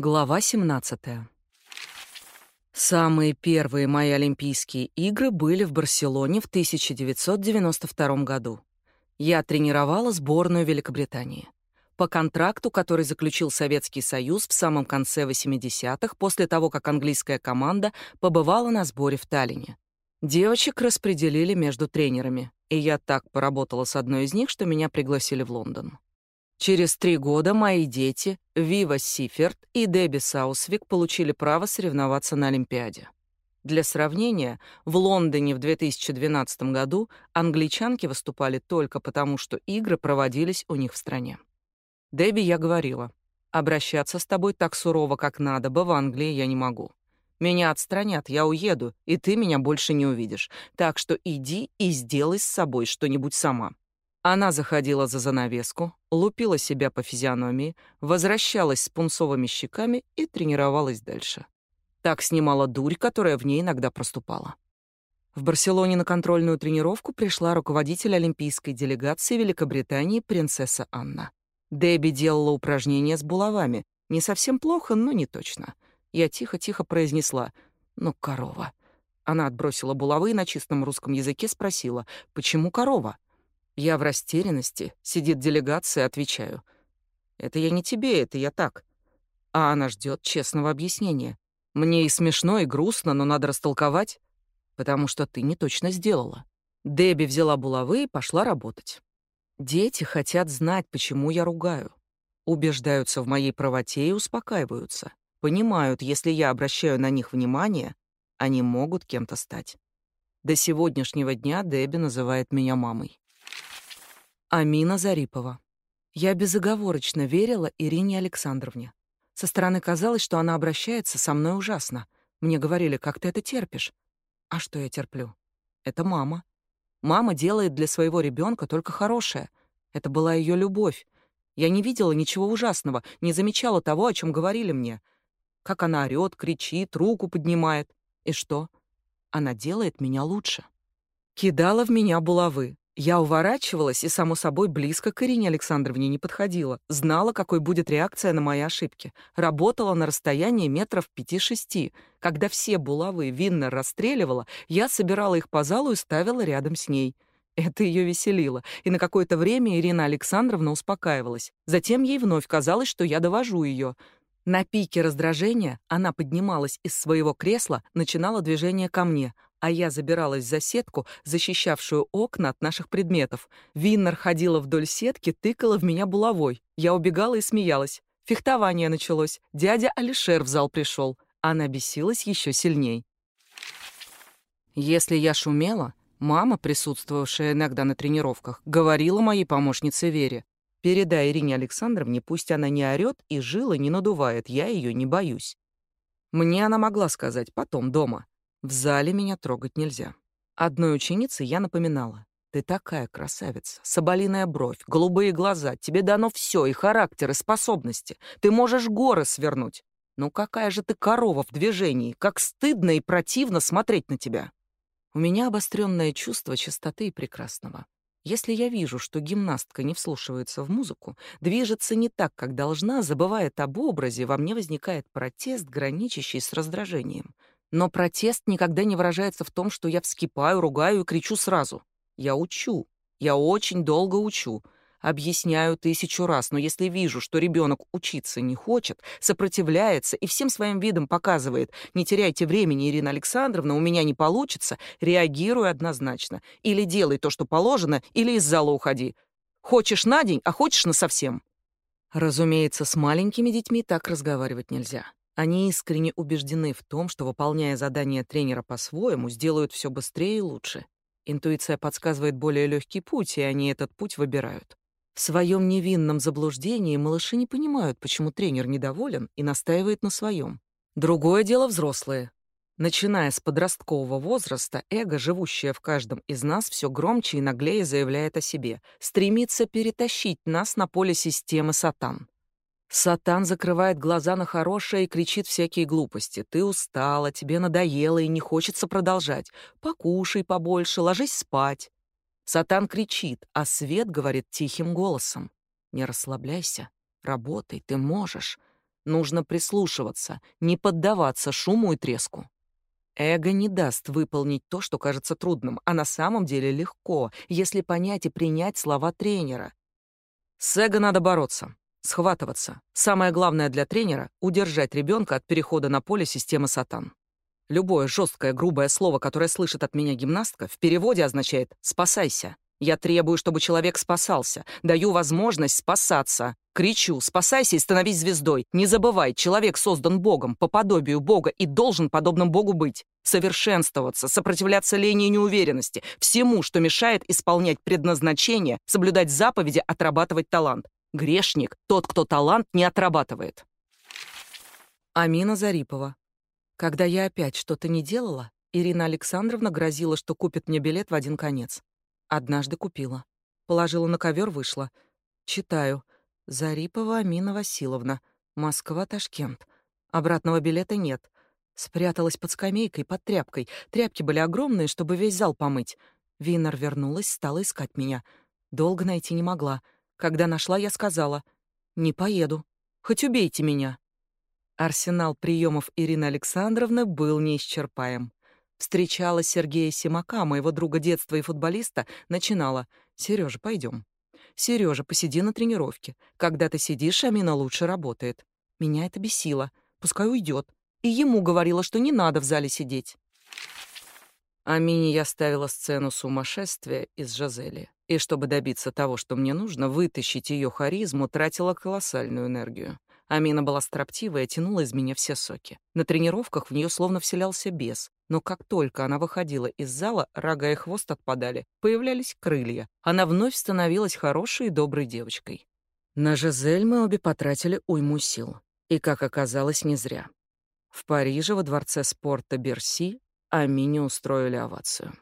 Глава 17. Самые первые мои Олимпийские игры были в Барселоне в 1992 году. Я тренировала сборную Великобритании. По контракту, который заключил Советский Союз в самом конце 80-х, после того, как английская команда побывала на сборе в Таллине. Девочек распределили между тренерами, и я так поработала с одной из них, что меня пригласили в Лондон. Через три года мои дети, Вива Сиферт и Дебби Саусвик, получили право соревноваться на Олимпиаде. Для сравнения, в Лондоне в 2012 году англичанки выступали только потому, что игры проводились у них в стране. Дебби я говорила, обращаться с тобой так сурово, как надо бы, в Англии я не могу. Меня отстранят, я уеду, и ты меня больше не увидишь. Так что иди и сделай с собой что-нибудь сама. Она заходила за занавеску, лупила себя по физиономии, возвращалась с пунцовыми щеками и тренировалась дальше. Так снимала дурь, которая в ней иногда проступала. В Барселоне на контрольную тренировку пришла руководитель олимпийской делегации Великобритании принцесса Анна. Дебби делала упражнения с булавами. Не совсем плохо, но не точно. Я тихо-тихо произнесла «Ну, корова». Она отбросила булавы и на чистом русском языке спросила «Почему корова?» Я в растерянности, сидит делегация, отвечаю. Это я не тебе, это я так. А она ждет честного объяснения. Мне и смешно, и грустно, но надо растолковать, потому что ты не точно сделала. Дебби взяла булавы и пошла работать. Дети хотят знать, почему я ругаю. Убеждаются в моей правоте и успокаиваются. Понимают, если я обращаю на них внимание, они могут кем-то стать. До сегодняшнего дня Дебби называет меня мамой. Амина Зарипова. Я безоговорочно верила Ирине Александровне. Со стороны казалось, что она обращается со мной ужасно. Мне говорили, как ты это терпишь? А что я терплю? Это мама. Мама делает для своего ребенка только хорошее. Это была ее любовь. Я не видела ничего ужасного, не замечала того, о чем говорили мне. Как она орёт, кричит, руку поднимает. И что? Она делает меня лучше. Кидала в меня булавы, я уворачивалась и, само собой, близко к Ирине Александровне не подходила. Знала, какой будет реакция на мои ошибки. Работала на расстоянии метров пяти-шести. Когда все булавы Виннер расстреливала, я собирала их по залу и ставила рядом с ней. Это ее веселило, и на какое-то время Ирина Александровна успокаивалась. Затем ей вновь казалось, что я довожу ее. На пике раздражения она поднималась из своего кресла, начинала движение ко мне, а я забиралась за сетку, защищавшую окна от наших предметов. Виннер ходила вдоль сетки, тыкала в меня булавой. Я убегала и смеялась. Фехтование началось. Дядя Алишер в зал пришел. Она бесилась еще сильней. Если я шумела, мама, присутствовавшая иногда на тренировках, говорила моей помощнице Вере, «Передай Ирине Александровне, пусть она не орёт и жилы не надувает, я ее не боюсь». Мне она могла сказать потом, дома. В зале меня трогать нельзя. Одной ученице я напоминала. Ты такая красавица, соболиная бровь, голубые глаза, тебе дано все и характер, и способности. Ты можешь горы свернуть. Ну какая же ты корова в движении, как стыдно и противно смотреть на тебя. У меня обостренное чувство чистоты и прекрасного. Если я вижу, что гимнастка не вслушивается в музыку, движется не так, как должна, забывает об образе, во мне возникает протест, граничащий с раздражением. Но протест никогда не выражается в том, что я вскипаю, ругаю и кричу сразу. Я учу. Я очень долго учу. Объясняю тысячу раз, но если вижу, что ребенок учиться не хочет, сопротивляется и всем своим видом показывает «не теряйте времени, Ирина Александровна, у меня не получится», реагирую однозначно. Или делай то, что положено, или из зала уходи. Хочешь на день, а хочешь на совсем. Разумеется, с маленькими детьми так разговаривать нельзя. Они искренне убеждены в том, что, выполняя задание тренера по-своему, сделают все быстрее и лучше. Интуиция подсказывает более легкий путь, и они этот путь выбирают. В своем невинном заблуждении малыши не понимают, почему тренер недоволен и настаивает на своем. Другое дело взрослые. Начиная с подросткового возраста, эго, живущее в каждом из нас, все громче и наглее заявляет о себе, стремится перетащить нас на поле системы сатан. Сатан закрывает глаза на хорошее и кричит всякие глупости. Ты устала, тебе надоело и не хочется продолжать. Покушай побольше, ложись спать. Сатан кричит, а свет говорит тихим голосом. Не расслабляйся, работай, ты можешь. Нужно прислушиваться, не поддаваться шуму и треску. Эго не даст выполнить то, что кажется трудным, а на самом деле легко, если понять и принять слова тренера. С эго надо бороться, схватываться. Самое главное для тренера — удержать ребенка от перехода на поле системы сатан. Любое жесткое, грубое слово, которое слышит от меня гимнастка, в переводе означает «спасайся». Я требую, чтобы человек спасался. Даю возможность спасаться. Кричу «спасайся и становись звездой». Не забывай, человек создан Богом, по подобию Бога, и должен подобным Богу быть. Совершенствоваться, сопротивляться лени и неуверенности, всему, что мешает исполнять предназначение, соблюдать заповеди, отрабатывать талант. Грешник — тот, кто талант не отрабатывает. Амина Зарипова. Когда я опять что-то не делала, Ирина Александровна грозила, что купит мне билет в один конец. Однажды купила. Положила на ковер, вышла. Читаю. Зарипова Амина Васильевна. Москва, Ташкент. Обратного билета нет. Спряталась под скамейкой, под тряпкой. Тряпки были огромные, чтобы весь зал помыть. Винер вернулась, стала искать меня. Долго найти не могла. Когда нашла, я сказала, «Не поеду. Хоть убейте меня». Арсенал приемов Ирины Александровны был неисчерпаем. Встречала Сергея Симака, моего друга детства и футболиста, начинала «Серёжа, пойдем. Серёжа, посиди на тренировке. Когда ты сидишь, Амина лучше работает». Меня это бесило. Пускай уйдет. И ему говорила, что не надо в зале сидеть. Амине я ставила сцену сумасшествия из Жазели. И чтобы добиться того, что мне нужно, вытащить ее харизму, тратила колоссальную энергию. Амина была строптивая, тянула из меня все соки. На тренировках в нее словно вселялся бес. Но как только она выходила из зала, рога и хвост отпадали, появлялись крылья. Она вновь становилась хорошей и доброй девочкой. На Жизель мы обе потратили уйму сил. И, как оказалось, не зря. В Париже во дворце спорта Берси Амине устроили овацию.